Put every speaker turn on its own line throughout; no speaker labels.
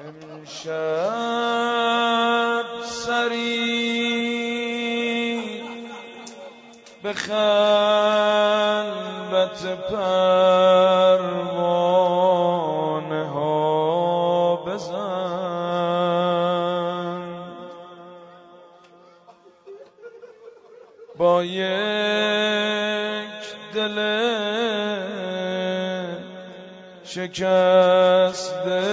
امشب سری به خلوت پروانه ها بزن. با یک دل شکسته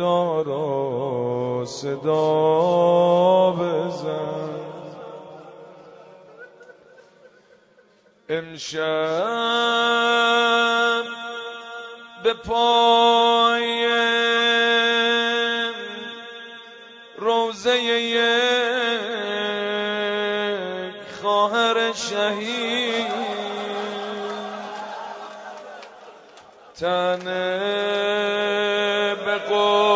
خدا را صدا بزن. امشب به پای روزه یک خواهر شهید. تنه دل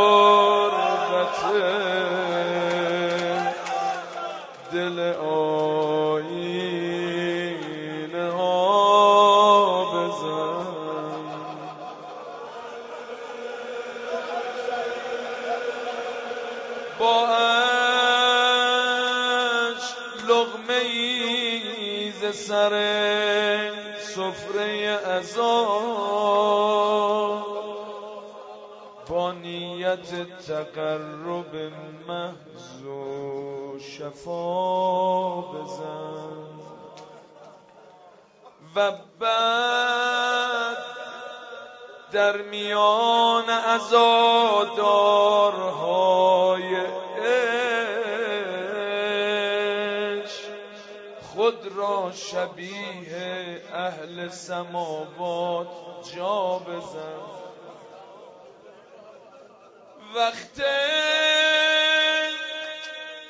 لغمه ز سر سفره ازا با نیت تقرب محض و شفا بزن. و بعد در میان ازادارهای شبیه اهل سماوات جا بزن. وقت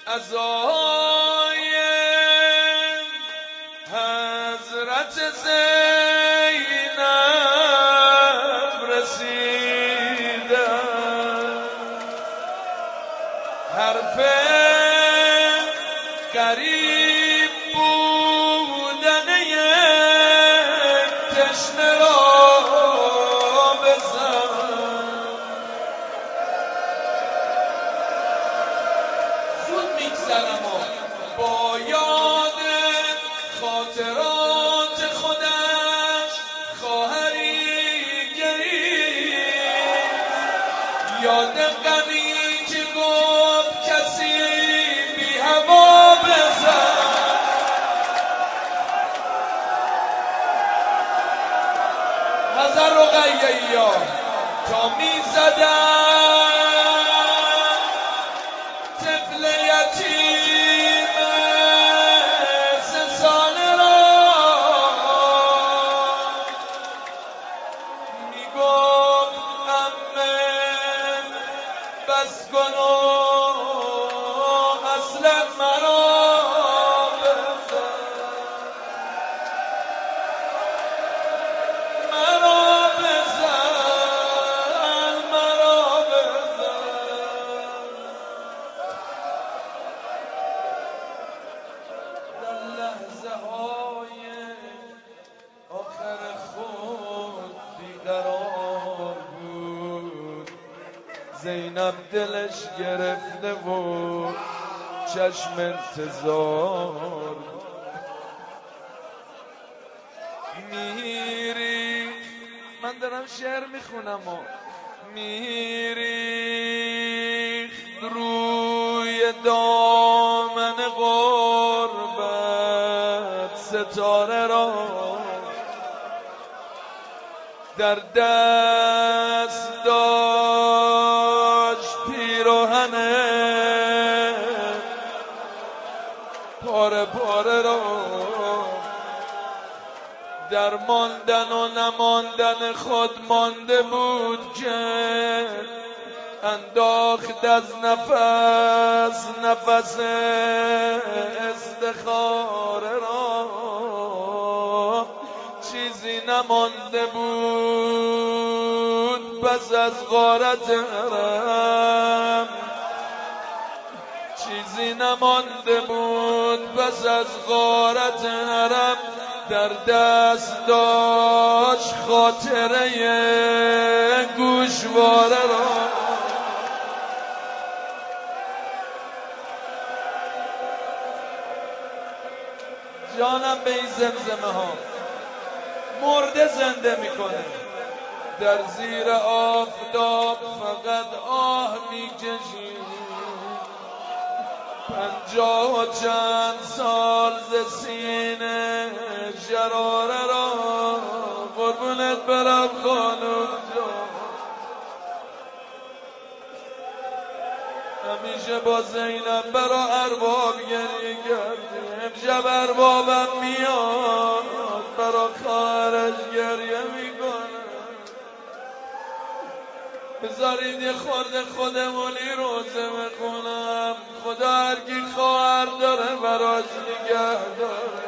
ازای حضرت زینب رسیده. حرف قریب بودن یاد قوی که گفت کسی بی هوا بزن. نظر رقیه یا تا می زدن زینب دلش گرفته و چشم انتظار. میری من دارم شعر می‌خونم و میری روی دامن قربت ستاره را. در دست در ماندن و نماندن خود مانده بود که انداخت از نفس نفس استخاره را. چیزی نمانده بود پس از غارت حرم. چیزی نمانده بود پس از غارت حرم. در دست داشت خاطره گوشواره را. جانم به این زمزمه ها. مرده زنده می‌کنه. در زیر آفتاب فقط آه می‌کشی. پنجاه و چند سال ز سینه شراره را. قربونت برم خانم جان. همیشه با زینب برا ارباب گریه کردی امشب اربابم میاد برا خواهرش گریه می‌کنه. بذارید یه خورده خودمونی روزه بخونم. خدا هر کی خواهر داره براش نگه داره.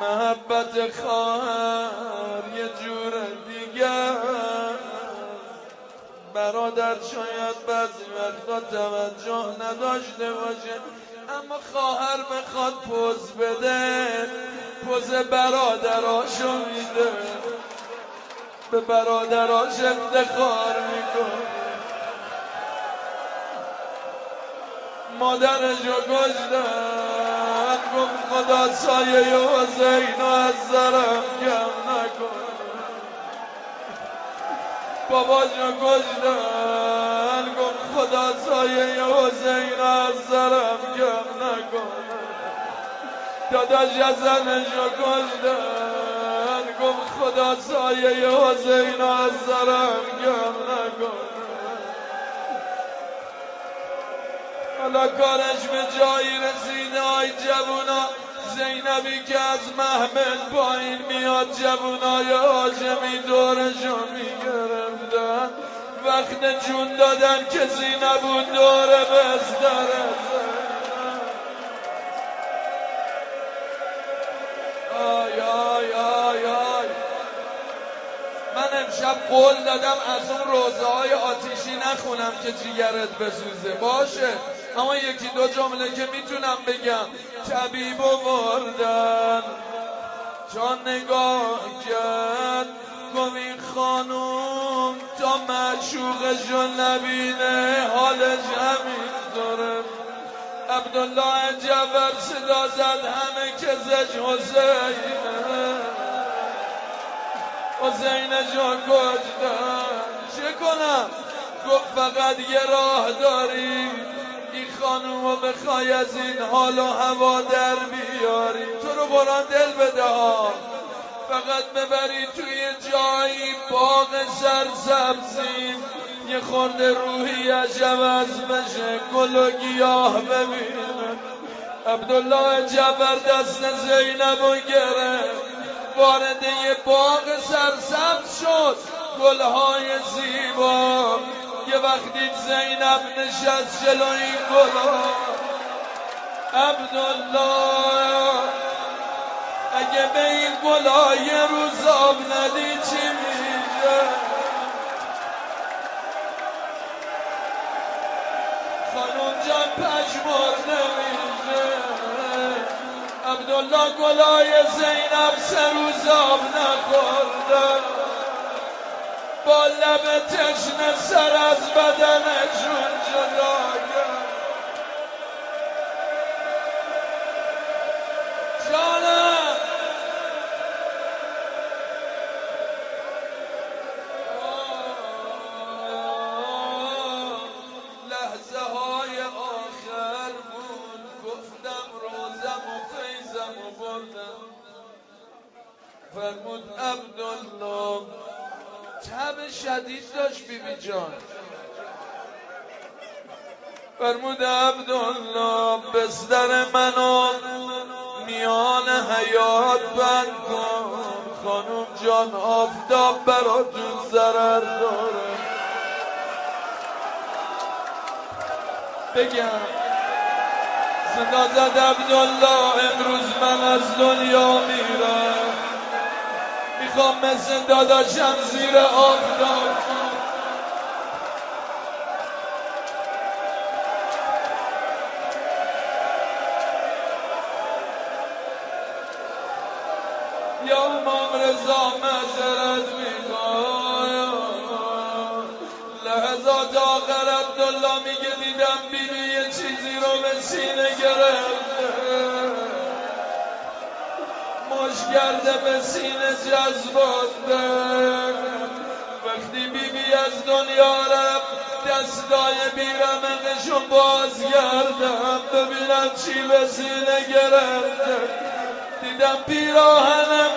محبت خواهر یه جور دیگه برادر شاید بعضی وقتا توجه نداشته باشه اما خواهر بخواد پوز بده پوز برادراشو میده. به برادراش افتخار می‌کنه. مادرشو کشتن گفت خدا سایه حسین از سرم کم نکنه باباشو کشتن گفت خدا سایه حسین از سرم کم نکنه داداش زنشو کشتن گفت خدا سایه حسین از سرم کم نکنه حالا کارش به جایی رسیده آی جوونا. زینبی که از محمل پایین میاد جوونای آجمی دورشو می‌گرفتن. وقت جون دادن کسی نبود دور بستره آی آی آی آی. من امشب قول دادم از اون روزه های آتیشی نخونم که جیگرت بسوزه. باشه. اما یکی دو جمله که می‌تونم بگم طبیب و وردن جان نگاه کرد گوی خانوم تا معشوقشو نبینه حالش همین داره. عبدالله جبر صدا زد همه کزش حسینه. حسین جان کجدن چه کنم؟ گفت فقط یه راه داری خانوم رو بخوای از این حال و هوا در بیاری. تو رو بران دل بده ها. فقط ببری توی جایی باغ سرسبزی. یه خورده روحی عوض بشه گل و گیاه ببینه. عبدالله جبر دست زینب و گرفت وارد یه باغ سرسبز شد. گلهای زیبا. یه وقتی زینب نشست جلو این گلا عبدالله اگه به این گلا یه روز آب ندی چی میشه خانم جان پشمرده میشه عبدالله گلای زینب سه روز آب نخورده. با لب تشنه سر از بدنشون جدا جانم لحظه آخر بود. گفتم روزم و فیزم و بردم. فرمود عبدالله. تب شدید داشت بیبی جان. فرمود عبدالله بستر منو میان حیات بند کن. خانم جان آفتاب براتون ضرر داره. بگم صدا زد عبدالله امروز من از دنیا میرم. نکن مثل داداشم زیر آفتاب یا امام رضا معذرت می‌کنم لحظات آخر عبدالله میگه دیدم بیبی یه چیزی رو به سینه گرفته. مشگرده به سینه جذبانده وقتی بیبی از دنیا رفت دستای بیرمقشون باز گردم ببینم چی به سینه گرفته. دیدم پیراهنه